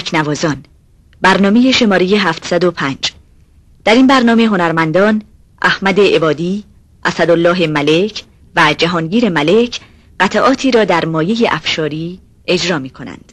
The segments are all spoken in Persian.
تکنوازان برنامه شماره 705 در این برنامه هنرمندان احمد عبادی، اسدالله ملک و جهانگیر ملک قطعاتی را در مایه افشاری اجرا می کنند.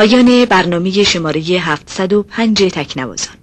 پایان برنامه شماره 705 تکنوازان.